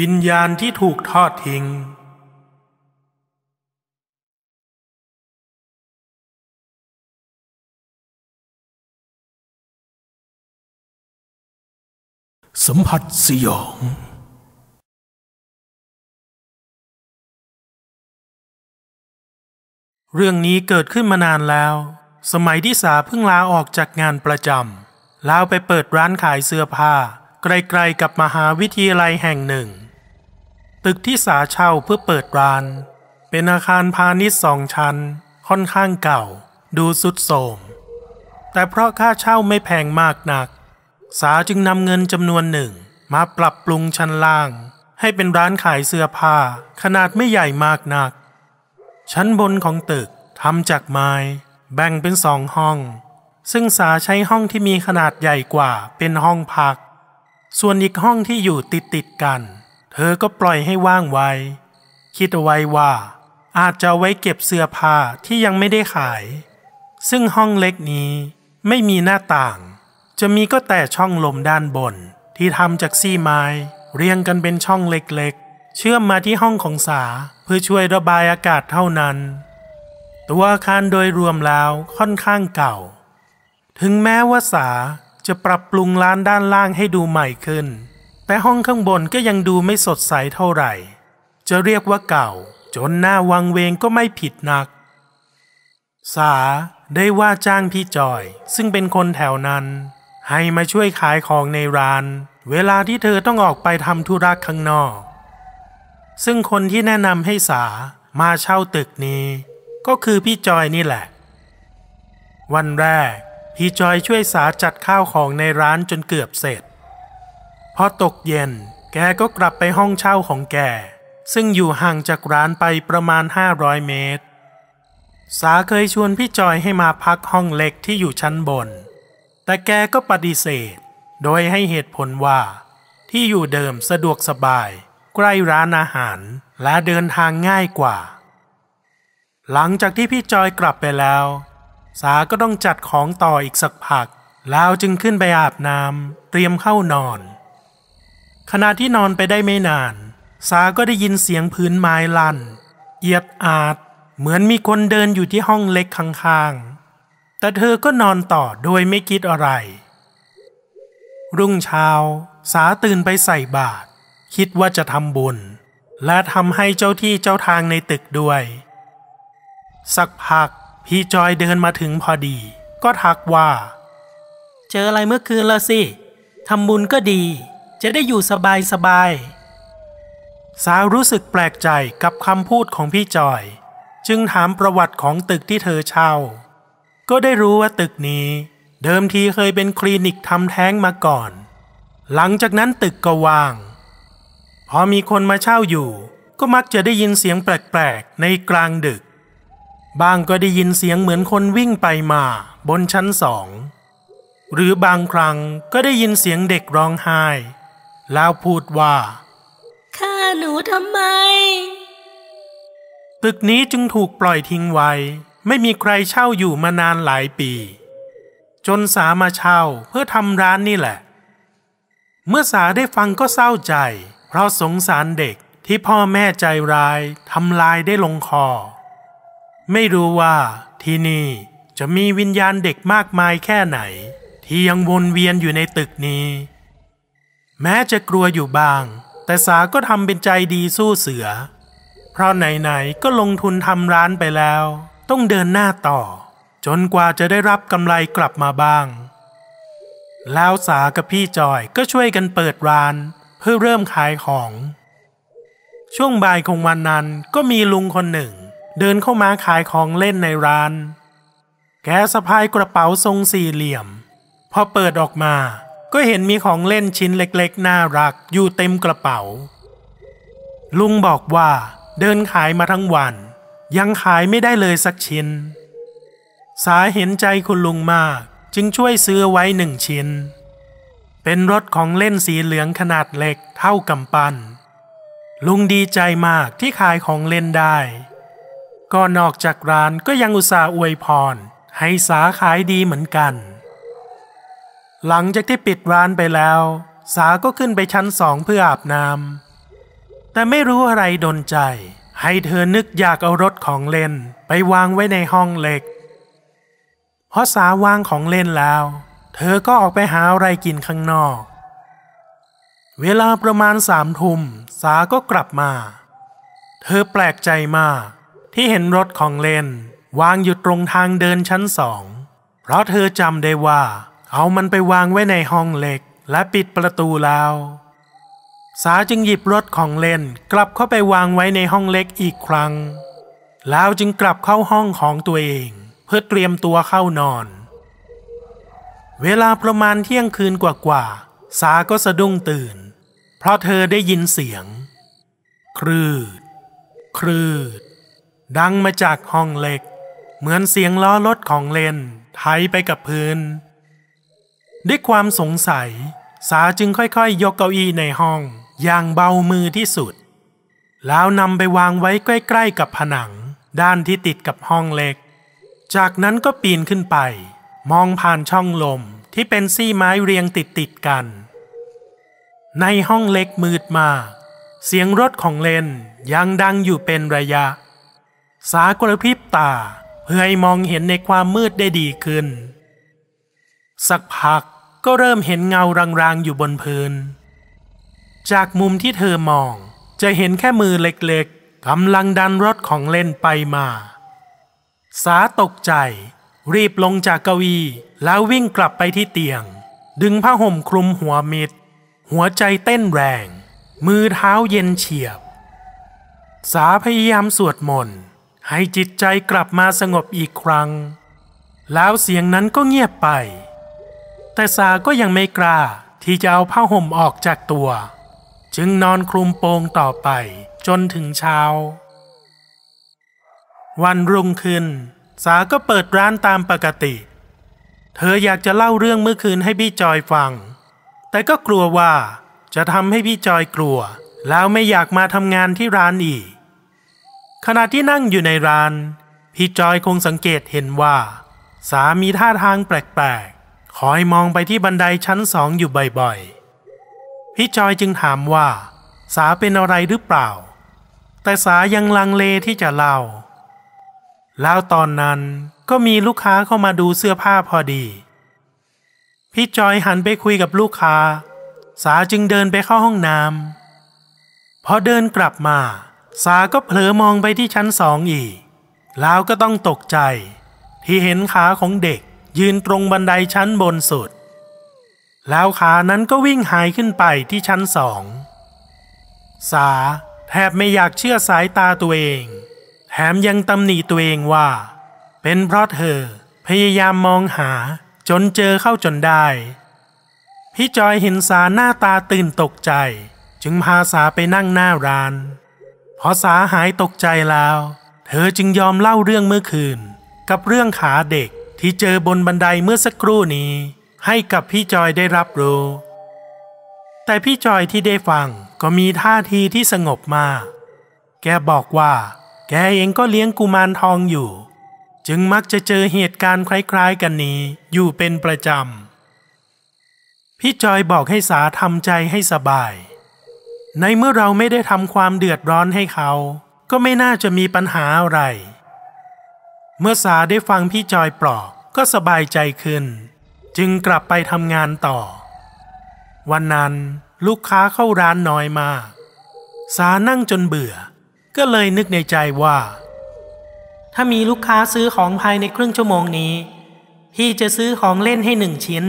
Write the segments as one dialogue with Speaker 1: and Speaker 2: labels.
Speaker 1: วิญญาณที่ถูกทอดทิ้ง สัมผัสสยอง เรื่องนี้เกิดขึ้นมานานแล้ว สมัยที่สาเพิ่งลาออกจากงานประจำแล้วไปเปิดร้านขายเสื้อผ้า ไกลๆกับมหาวิทยาลัยแห่งหนึ่ง ตึกที่สาเช่าเพื่อเปิดร้าน เป็นอาคารพาณิชย์สองชั้น ค่อนข้างเก่า ดูสุดโทมแต่เพราะค่าเช่าไม่แพงมากนัก สาจึงนำเงินจำนวนหนึ่งมาปรับปรุงชั้นล่าง ให้เป็นร้านขายเสื้อผ้าขนาดไม่ใหญ่มากนัก ชั้นบนของตึกทำจากไม้ แบ่งเป็นสองห้อง ซึ่งสาใช้ห้องที่มีขนาดใหญ่กว่าเป็นห้องพัก ส่วนอีกห้องที่อยู่ติดติดกัน เธอก็ปล่อยให้ว่างไว้ คิดเอาไว้ว่า อาจจะไว้เก็บเสื้อผ้าที่ยังไม่ได้ขาย ซึ่งห้องเล็กนี้ไม่มีหน้าต่าง จะมีก็แต่ช่องลมด้านบน ที่ทำจากซี่ไม้ เรียงกันเป็นช่องเล็กๆ เชื่อมมาที่ห้องของสาเพื่อช่วยระบายอากาศเท่านั้น ตัวอาคารโดยรวมแล้วค่อนข้างเก่า ถึงแม้ว่าสาจะปรับปรุงร้านด้านล่างให้ดูใหม่ขึ้น แต่ห้องข้างบนก็ยังดูไม่สดใสเท่าไหร่ จะเรียกว่าเก่า จนหน้าวังเวงก็ไม่ผิดนัก สาได้ว่าจ้างพี่จอย ซึ่งเป็นคนแถวนั้น ให้มาช่วยขายของในร้าน เวลาที่เธอต้องออกไปทำธุระข้างนอก ซึ่งคนที่แนะนำให้สามาเช่าตึกนี้ ก็คือพี่จอยนี่แหละ วันแรก พี่จอยช่วยสาจัดข้าวของในร้านจนเกือบเสร็จ พอตกเย็น แกก็กลับไปห้องเช่าของแก ซึ่งอยู่ห่างจากร้านไปประมาณ 500 เมตร สาเคยชวนพี่จอยให้มาพักห้องเล็กที่อยู่ชั้นบน แต่แกก็ปฏิเสธ โดยให้เหตุผลว่า ที่อยู่เดิมสะดวกสบาย ใกล้ร้านอาหารและเดินทางง่ายกว่า หลังจากที่พี่จอยกลับไปแล้ว สาก็ต้องจัดของต่ออีกสักพัก แล้วจึงขึ้นไปอาบน้ำเตรียมเข้านอน ขณะที่นอนไปได้ไม่นาน สาก็ได้ยินเสียงพื้นไม้ลั่น เอียดอาด เหมือนมีคนเดินอยู่ที่ห้องเล็กข้างๆ แต่เธอก็นอนต่อโดยไม่คิดอะไร รุ่งเช้า สาตื่นไปใส่บาตรคิดว่าจะทำบุญ และทำให้เจ้าที่เจ้าทางในตึกด้วย สักพัก พี่จอยเดินมาถึงพอดี ก็ทักว่า เจออะไรเมื่อคืนละสิทำบุญก็ดี จะได้อยู่สบายสบาย สาวรู้สึกแปลกใจกับคำพูดของพี่จอย จึงถามประวัติของตึกที่เธอเช่า ก็ได้รู้ว่าตึกนี้ เดิมทีเคยเป็นคลินิกทำแท้งมาก่อน หลังจากนั้นตึกก็ว่าง พอมีคนมาเช่าอยู่ ก็มักจะได้ยินเสียงแปลกๆ ในกลางดึกบางก็ได้ยินเสียงเหมือนคนวิ่งไปมาบนชั้นสอง หรือบางครั้งก็ได้ยินเสียงเด็กร้องไห้ แล้วพูดว่า
Speaker 2: ฆ่าหนูทำไม
Speaker 1: ตึกนี้จึงถูกปล่อยทิ้งไว้ ไม่มีใครเช่าอยู่มานานหลายปี จนสามาเช่าเพื่อทำร้านนี่แหละ เมื่อสาได้ฟังก็เศร้าใจ เพราะสงสารเด็กที่พ่อแม่ใจร้ายทำลายได้ลงคอ ไม่รู้ว่าที่นี่จะมีวิญญาณเด็กมากมายแค่ไหน ที่ยังวนเวียนอยู่ในตึกนี้ แม้จะกลัวอยู่บ้าง แต่สาก็ทำเป็นใจดีสู้เสือ เพราะไหนๆก็ลงทุนทำร้านไปแล้ว ต้องเดินหน้าต่อ จนกว่าจะได้รับกำไรกลับมาบ้าง แล้วสากับพี่จอยก็ช่วยกันเปิดร้าน เพื่อเริ่มขายของ ช่วงบ่ายของวันนั้นก็มีลุงคนหนึ่ง เดินเข้ามาขายของเล่นในร้าน แกสะพายกระเป๋าทรงสี่เหลี่ยม พอเปิดออกมา ก็เห็นมีของเล่นชิ้นเล็กๆ น่ารักอยู่เต็มกระเป๋า ลุงบอกว่าเดินขายมาทั้งวัน ยังขายไม่ได้เลยสักชิ้น สาเห็นใจคุณลุงมากจึงช่วยซื้อไว้หนึ่งชิ้น เป็นรถของเล่นสีเหลืองขนาดเล็กเท่ากำปั้น ลุงดีใจมากที่ขายของเล่นได้ก่อนออกจากร้านก็ยังอุตส่าห์อวยพร ให้สาขายดีเหมือนกัน หลังจากที่ปิดร้านไปแล้ว สาก็ขึ้นไปชั้นสองเพื่ออาบน้แต่ไม่รู้อะไรดนใจ ให้เธอนึกอยากเอารถของเล่นไปวางไว้ในห้องเล็กพอสาวางของเล่นแล้ว เธอก็ออกไปหาอะไรกินข้างนอก เวลาประมาณสามทุ่มสาก็กลับมา เธอแปลกใจมาก ที่เห็นรถของเล่น วางอยู่ตรงทางเดินชั้นสอง เพราะเธอจำได้ว่า เอามันไปวางไว้ในห้องเหล็กและปิดประตูแล้วสาจึงหยิบรถของเล่นกลับเข้าไปวางไว้ในห้องเล็กอีกครั้ง แล้วจึงกลับเข้าห้องของตัวเอง เพื่อเตรียมตัวเข้านอน เวลาประมาณเที่ยงคืนกว่าๆสาก็สะดุ้งตื่น เพราะเธอได้ยินเสียง ครืด ครืด ดังมาจากห้องเล็ก เหมือนเสียงล้อรถของเล่นไถไปกับพื้น ด้วยความสงสัย สาจึงค่อยๆยกเก้าอี้ในห้อง อย่างเบามือที่สุด แล้วนำไปวางไว้ใกล้ๆกับผนัง ด้านที่ติดกับห้องเล็ก จากนั้นก็ปีนขึ้นไป มองผ่านช่องลมที่เป็นซี่ไม้เรียงติดๆกัน ในห้องเล็กมืดมากเสียงรถของเลนยังดังอยู่เป็นระยะ สากระพริบตา เพื่อให้มองเห็นในความมืดได้ดีขึ้น สักพัก ก็เริ่มเห็นเงารางๆอยู่บนพื้น จากมุมที่เธอมอง จะเห็นแค่มือเล็กๆกำลังดันรถของเล่นไปมา สาตกใจ รีบลงจากเก้าอี้แล้ววิ่งกลับไปที่เตียง ดึงผ้าห่มคลุมหัวมิด หัวใจเต้นแรง มือเท้าเย็นเฉียบ สาพยายามสวดมนต์ให้จิตใจกลับมาสงบอีกครั้ง แล้วเสียงนั้นก็เงียบไป แต่สาก็ยังไม่กล้าที่จะเอาผ้าห่มออกจากตัว จึงนอนคลุมโปงต่อไปจนถึงเช้า วันรุ่งขึ้น สาก็เปิดร้านตามปกติ เธออยากจะเล่าเรื่องเมื่อคืนให้พี่จอยฟัง แต่ก็กลัวว่าจะทำให้พี่จอยกลัว แล้วไม่อยากมาทำงานที่ร้านอีก ขณะที่นั่งอยู่ในร้าน พี่จอยคงสังเกตเห็นว่า สามีท่าทางแปลก คอยมองไปที่บันไดชั้นสองอยู่บ่อยๆ พี่จอยจึงถามว่า สาเป็นอะไรหรือเปล่า แต่สายังลังเลที่จะเล่า แล้วตอนนั้นก็มีลูกค้าเข้ามาดูเสื้อผ้าพอดี พี่จอยหันไปคุยกับลูกค้า สาจึงเดินไปเข้าห้องน้ำพอเดินกลับมา สาก็เผลอมองไปที่ชั้นสองอีก แล้วก็ต้องตกใจ ที่เห็นขาของเด็ก ยืนตรงบันไดชั้นบนสุด แล้วขานั้นก็วิ่งหายขึ้นไปที่ชั้นสอง สาแทบไม่อยากเชื่อสายตาตัวเอง แถมยังตำหนิตัวเองว่า เป็นเพราะเธอพยายามมองหาจนเจอเข้าจนได้ พี่จอยเห็นสาหน้าตาตื่นตกใจ จึงพาสาไปนั่งหน้าร้านพอสาหายตกใจแล้ว เธอจึงยอมเล่าเรื่องเมื่อคืน กับเรื่องขาเด็ก ที่เจอบนบันไดเมื่อสักครู่นี้ ให้กับพี่จอยได้รับรู้ แต่พี่จอยที่ได้ฟังก็มีท่าทีที่สงบมาก แกบอกว่า แกเองก็เลี้ยงกุมารทองอยู่ จึงมักจะเจอเหตุการณ์คล้ายๆกันนี้อยู่เป็นประจำ พี่จอยบอกให้สาทำใจให้สบาย ในเมื่อเราไม่ได้ทำความเดือดร้อนให้เขา ก็ไม่น่าจะมีปัญหาอะไร เมื่อสาได้ฟังพี่จอยปลอบก็สบายใจขึ้น จึงกลับไปทำงานต่อ วันนั้นลูกค้าเข้าร้านน้อยมาก สานั่งจนเบื่อ ก็เลยนึกในใจว่า ถ้ามีลูกค้าซื้อของภายในครึ่งชั่วโมงนี้ พี่จะซื้อของเล่นให้หนึ่งชิ้น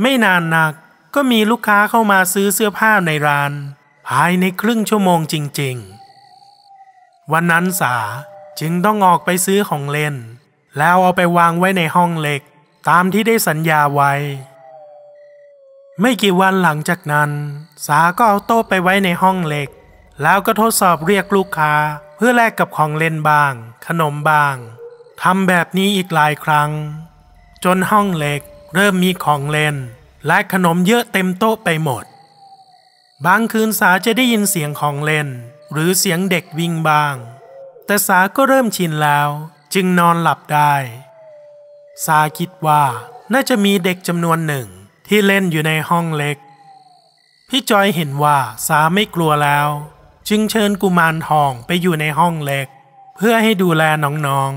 Speaker 1: ไม่นานนักก็มีลูกค้าเข้ามาซื้อเสื้อผ้าในร้าน ภายในครึ่งชั่วโมงจริง ๆ วันนั้นสา จึงต้องออกไปซื้อของเล่น แล้วเอาไปวางไว้ในห้องเหล็ก ตามที่ได้สัญญาไว้ ไม่กี่วันหลังจากนั้น สาก็เอาโต๊ะไปไว้ในห้องเหล็ก แล้วก็ทดสอบเรียกลูกค้าเพื่อแลกกับของเล่นบ้าง ขนมบ้างทำแบบนี้อีกหลายครั้ง จนห้องเหล็กเริ่มมีของเล่น และขนมเยอะเต็มโต๊ะไปหมด บางคืนสาจะได้ยินเสียงของเล่น หรือเสียงเด็กวิ่งบ้าง แต่สาก็เริ่มชินแล้ว จึงนอนหลับได้ สาคิดว่าน่าจะมีเด็กจำนวนหนึ่งที่เล่นอยู่ในห้องเล็ก พี่จอยเห็นว่าสาไม่กลัวแล้ว จึงเชิญกุมารทองไปอยู่ในห้องเล็ก เพื่อให้ดูแลน้อง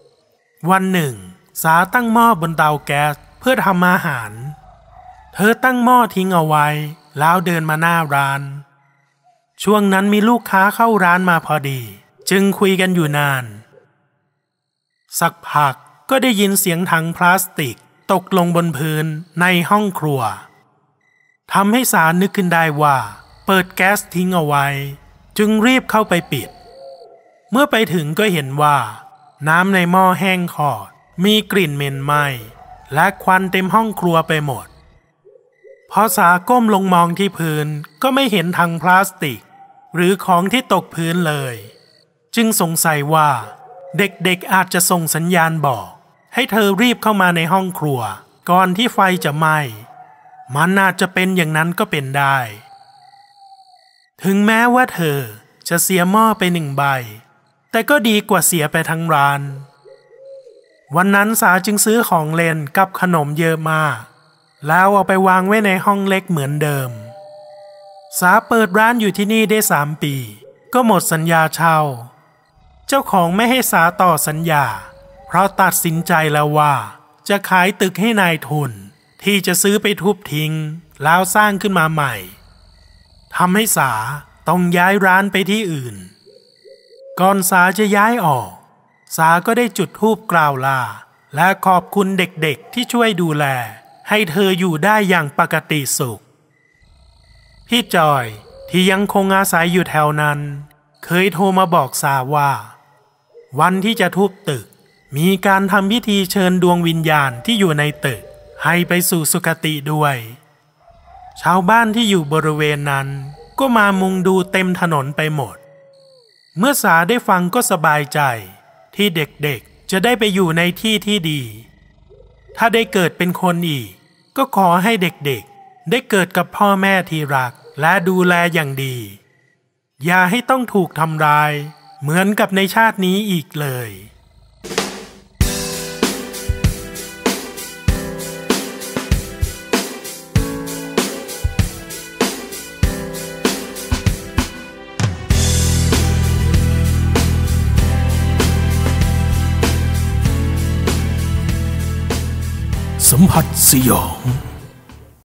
Speaker 1: ๆ วันหนึ่ง สาตั้งหม้อบนเตาแก๊สเพื่อทำอาหาร เธอตั้งหม้อทิ้งเอาไว้ แล้วเดินมาหน้าร้าน ช่วงนั้นมีลูกค้าเข้าร้านมาพอดี จึงคุยกันอยู่นาน สักพักก็ได้ยินเสียงถังพลาสติกตกลงบนพื้นในห้องครัวทำให้สารนึกขึ้นได้ว่า เปิดแก๊สทิ้งเอาไว้ จึงรีบเข้าไปปิด เมื่อไปถึงก็เห็นว่า น้ำในหม้อแห้งขอดมีกลิ่นเหม็นไหม้และควันเต็มห้องครัวไปหมด พอสาก้มลงมองที่พื้นก็ไม่เห็นถังพลาสติก หรือของที่ตกพื้นเลย จึงสงสัยว่า เด็กๆอาจจะส่งสัญญาณบอก ให้เธอรีบเข้ามาในห้องครัว ก่อนที่ไฟจะไหม้มันน่าจะเป็นอย่างนั้นก็เป็นได้ ถึงแม้ว่าเธอจะเสียหม้อไปหนึ่งใบ แต่ก็ดีกว่าเสียไปทั้งร้าน วันนั้นสาจึงซื้อของเล่นกับขนมเยอะมาก แล้วเอาไปวางไว้ในห้องเล็กเหมือนเดิม สาเปิดร้านอยู่ที่นี่ได้สามปี ก็หมดสัญญาเช่า เจ้าของไม่ให้สาต่อสัญญา เพราะตัดสินใจแล้วว่า จะขายตึกให้นายทุน ที่จะซื้อไปทุบทิ้ง แล้วสร้างขึ้นมาใหม่ทำให้สาต้องย้ายร้านไปที่อื่น ก่อนสาจะย้ายออก สาก็ได้จุดธูปกล่าวลา และขอบคุณเด็กๆที่ช่วยดูแล ให้เธออยู่ได้อย่างปกติสุข พี่จอยที่ยังคงอาศัยอยู่แถวนั้น เคยโทรมาบอกสาว่า วันที่จะทุบตึก มีการทำพิธีเชิญดวงวิญญาณที่อยู่ในตึก ให้ไปสู่สุคติด้วย ชาวบ้านที่อยู่บริเวณนั้นก็มามุงดูเต็มถนนไปหมด เมื่อสาได้ฟังก็สบายใจ ที่เด็กๆจะได้ไปอยู่ในที่ที่ดี ถ้าได้เกิดเป็นคนอีก ก็ขอให้เด็กๆ ได้เกิดกับพ่อแม่ที่รักและดูแลอย่างดี อย่าให้ต้องถูกทำร้าย เหมือนกับในชาตินี้อีกเลยสัมผัสสยอง